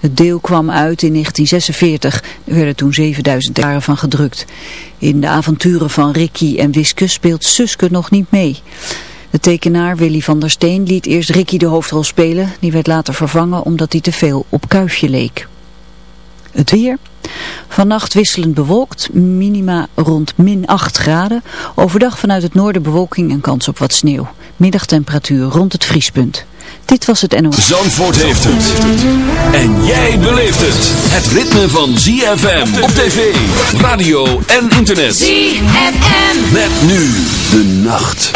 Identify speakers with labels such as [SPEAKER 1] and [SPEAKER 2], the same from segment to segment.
[SPEAKER 1] Het deel kwam uit in 1946. Er werden toen 7000 jaren van gedrukt. In de avonturen van Ricky en Wiske speelt Suske nog niet mee. De tekenaar Willy van der Steen liet eerst Ricky de hoofdrol spelen. Die werd later vervangen omdat hij te veel op Kuifje leek. Het weer. Vannacht wisselend bewolkt, minima rond min 8 graden. Overdag vanuit het noorden bewolking en kans op wat sneeuw. Middagtemperatuur rond het vriespunt. Dit was het NOS.
[SPEAKER 2] Zandvoort heeft het. En jij beleeft het. Het ritme van ZFM op tv, radio en internet.
[SPEAKER 3] ZFM.
[SPEAKER 2] Met nu de nacht.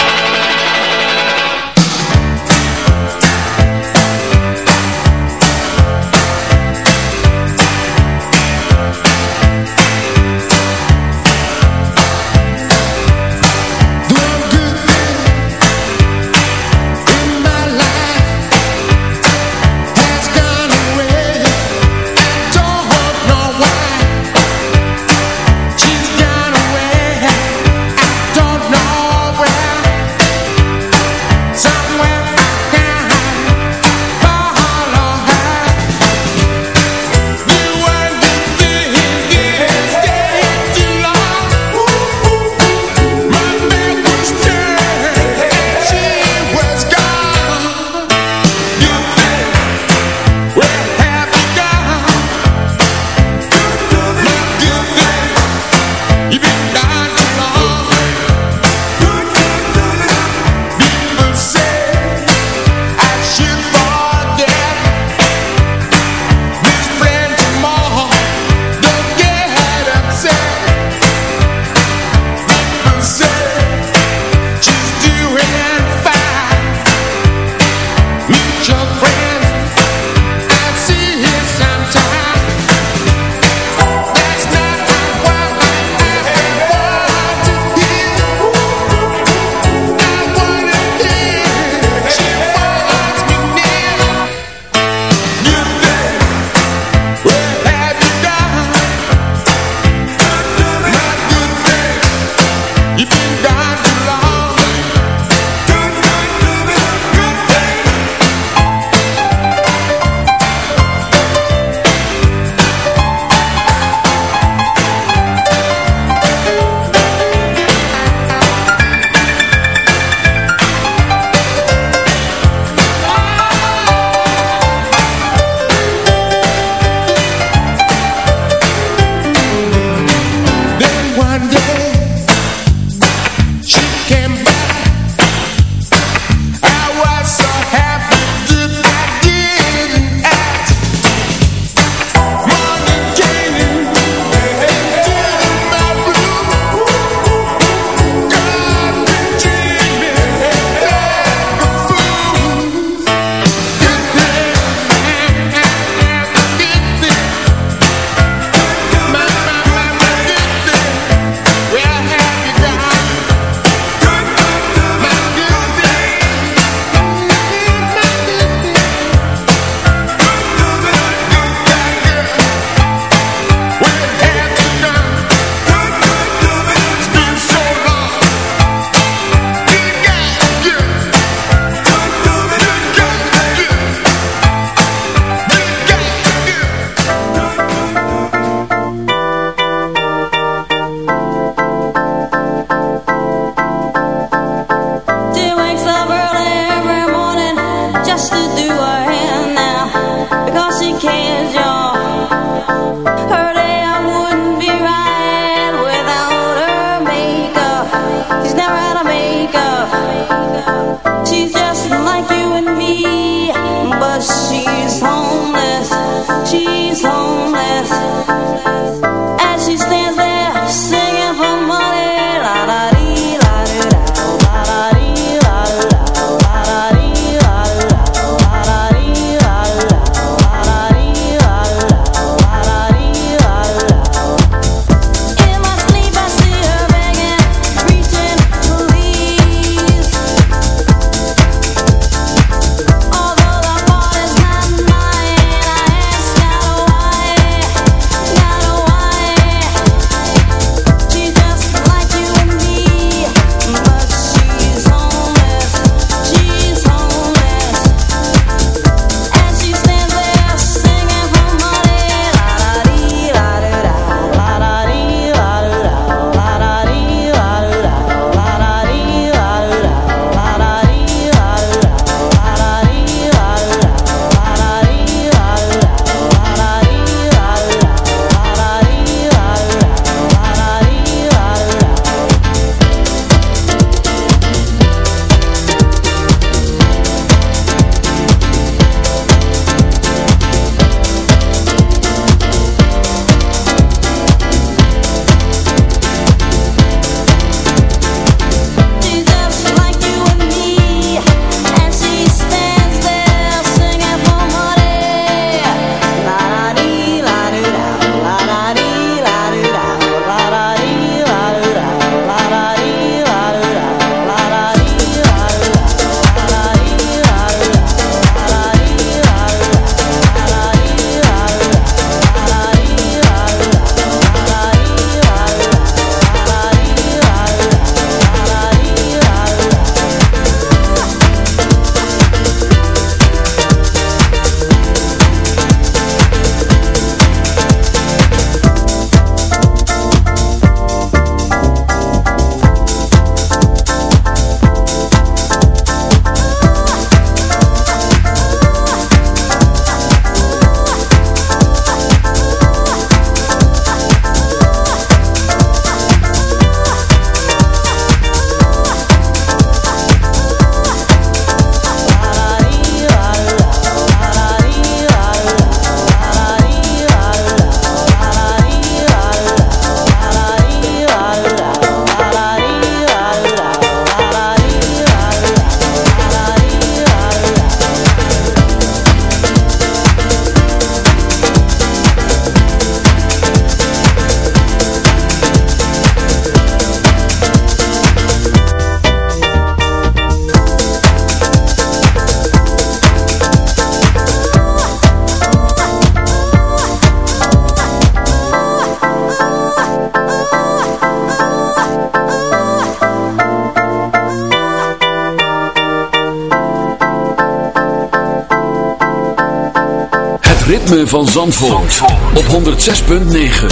[SPEAKER 2] van Zandvoort, op 106.9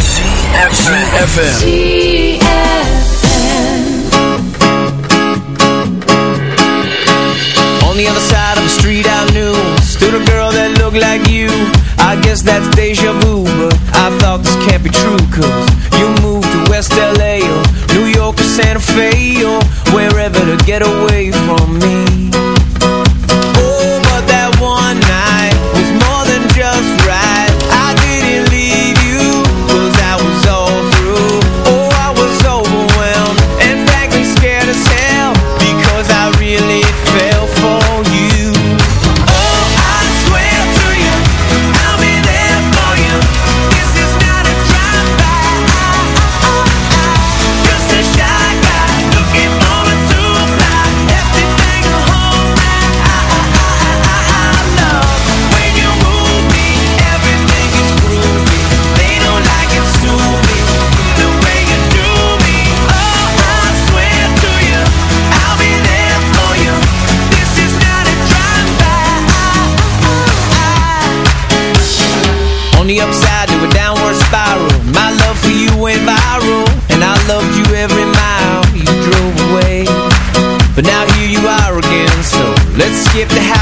[SPEAKER 2] CFFM
[SPEAKER 3] On the other side of the street I knew Stood a girl that looked like you. I guess that's deja vu But I thought this can't be true Cause you moved to West LA Or New York or Santa Fe Or wherever to get away from me. if the house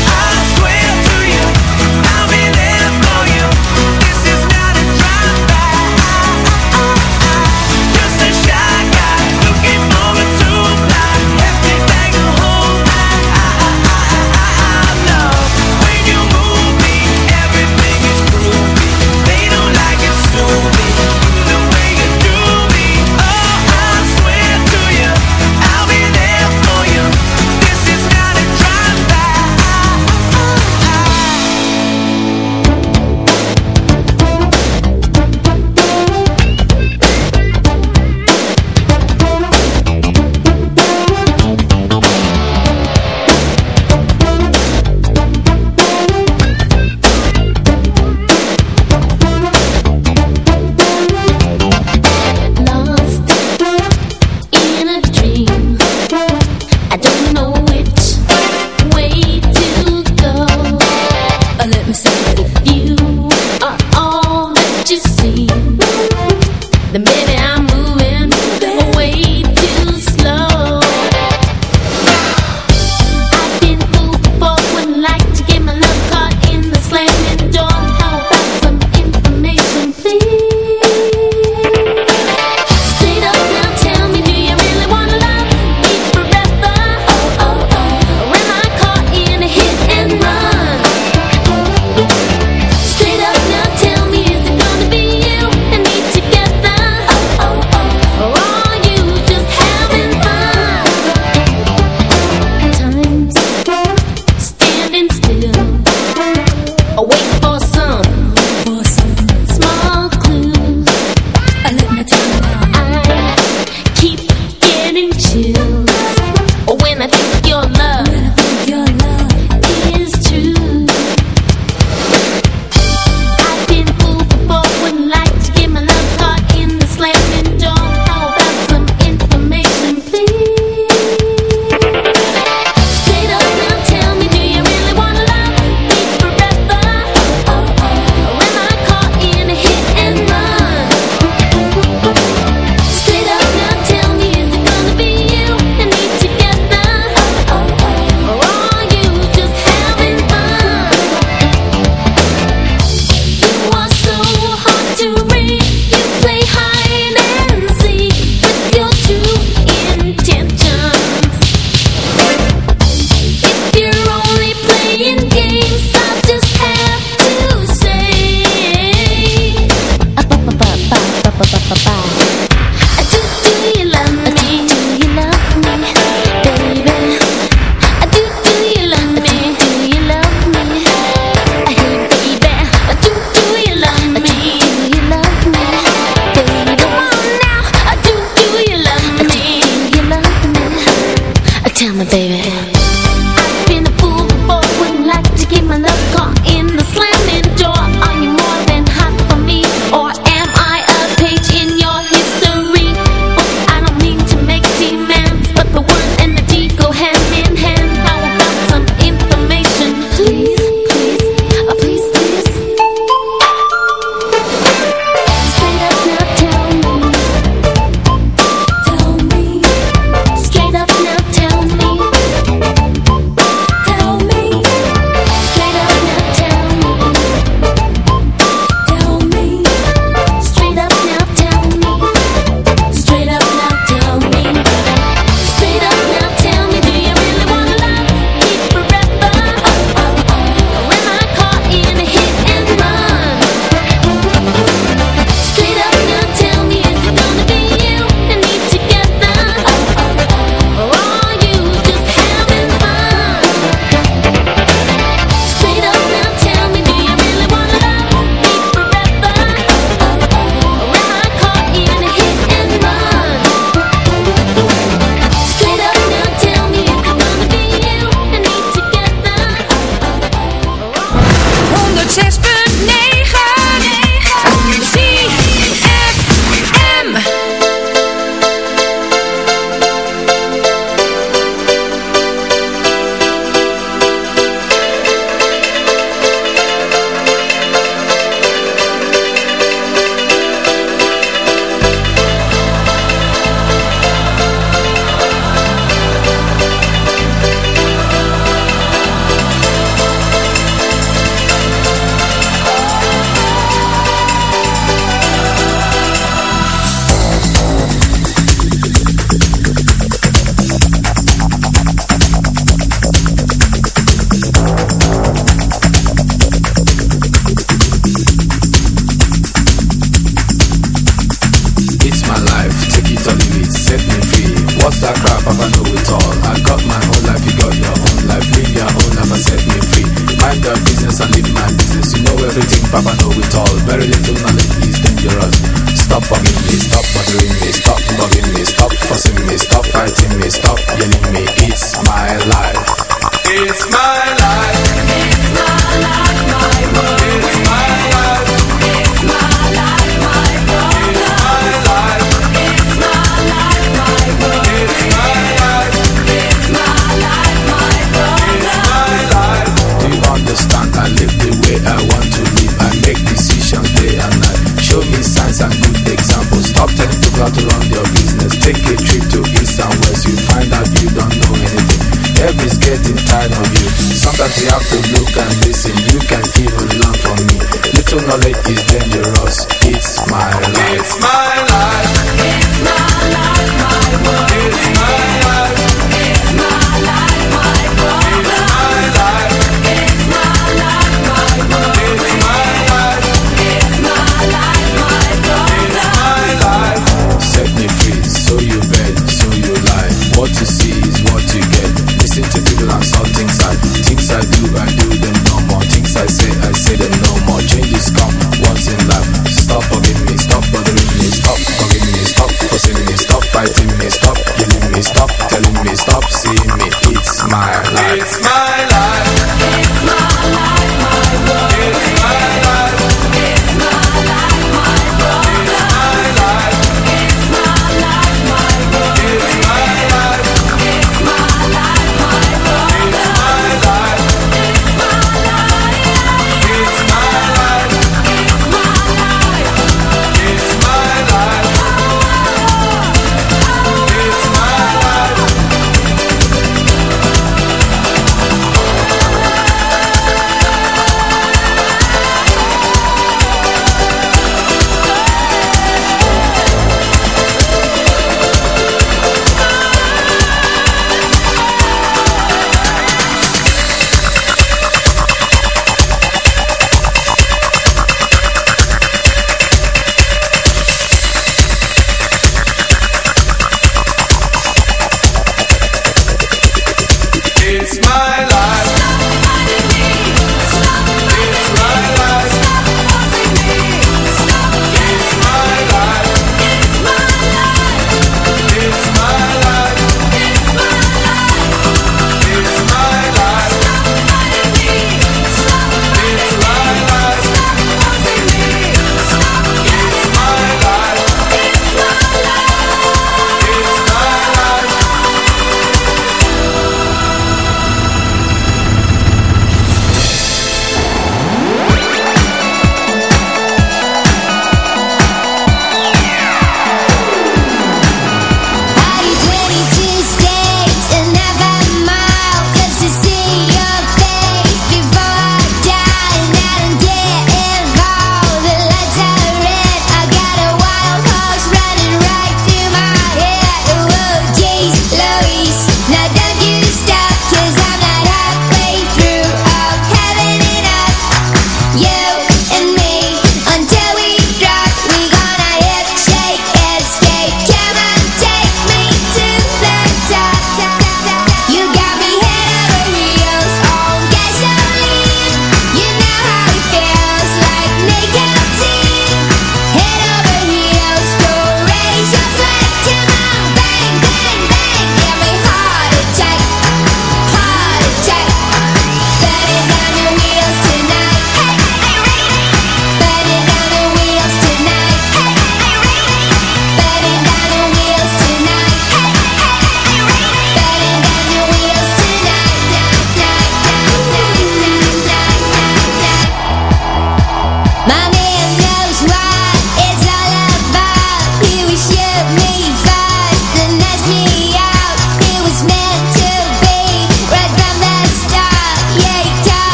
[SPEAKER 3] you
[SPEAKER 4] are all that you see, then maybe I'm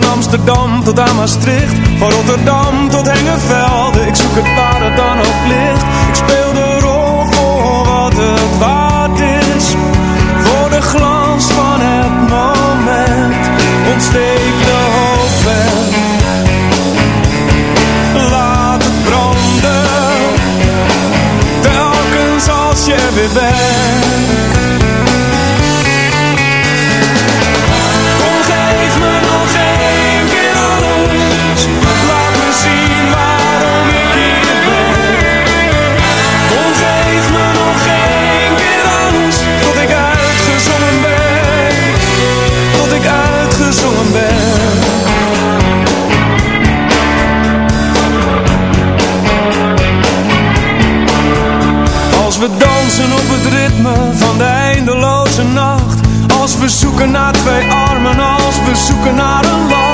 [SPEAKER 5] van Amsterdam tot aan Maastricht, van Rotterdam tot Hengevelde. Ik zoek het waar het dan ook ligt. Ik speel de rol voor wat het waard is, voor de glans van het moment. Ontsteek de hoop en laat het branden, telkens als je er weer bent. Zoeken naar een lach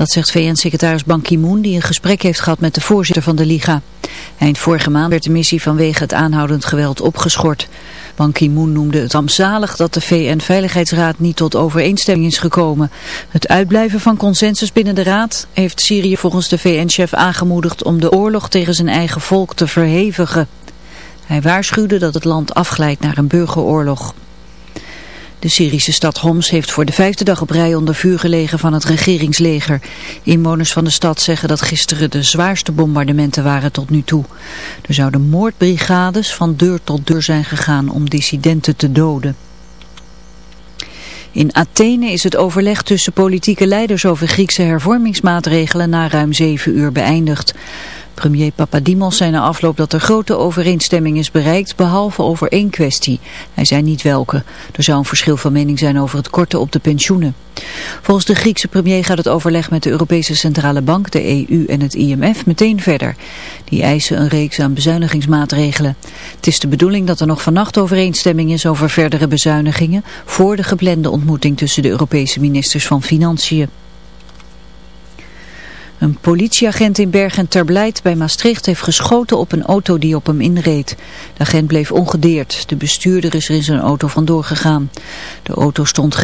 [SPEAKER 1] Dat zegt VN-secretaris Ban Ki-moon die een gesprek heeft gehad met de voorzitter van de Liga. Eind vorige maand werd de missie vanwege het aanhoudend geweld opgeschort. Ban Ki-moon noemde het rampzalig dat de VN-veiligheidsraad niet tot overeenstemming is gekomen. Het uitblijven van consensus binnen de raad heeft Syrië volgens de VN-chef aangemoedigd om de oorlog tegen zijn eigen volk te verhevigen. Hij waarschuwde dat het land afglijdt naar een burgeroorlog. De Syrische stad Homs heeft voor de vijfde dag op rij onder vuur gelegen van het regeringsleger. Inwoners van de stad zeggen dat gisteren de zwaarste bombardementen waren tot nu toe. Er zouden moordbrigades van deur tot deur zijn gegaan om dissidenten te doden. In Athene is het overleg tussen politieke leiders over Griekse hervormingsmaatregelen na ruim zeven uur beëindigd. Premier Papadimos zei na afloop dat er grote overeenstemming is bereikt, behalve over één kwestie. Hij zei niet welke. Er zou een verschil van mening zijn over het korten op de pensioenen. Volgens de Griekse premier gaat het overleg met de Europese Centrale Bank, de EU en het IMF meteen verder. Die eisen een reeks aan bezuinigingsmaatregelen. Het is de bedoeling dat er nog vannacht overeenstemming is over verdere bezuinigingen voor de geplande ontmoeting tussen de Europese ministers van Financiën. Een politieagent in Bergen ter Blijt bij Maastricht heeft geschoten op een auto die op hem inreed. De agent bleef ongedeerd. De bestuurder is er in zijn auto vandoor gegaan. De auto stond